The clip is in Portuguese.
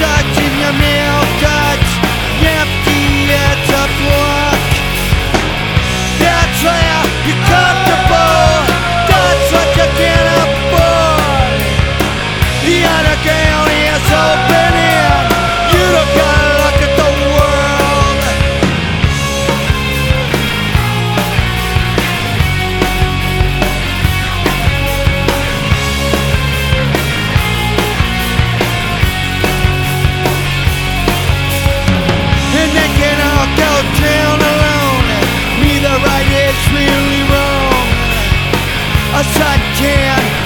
já tive minha meia I can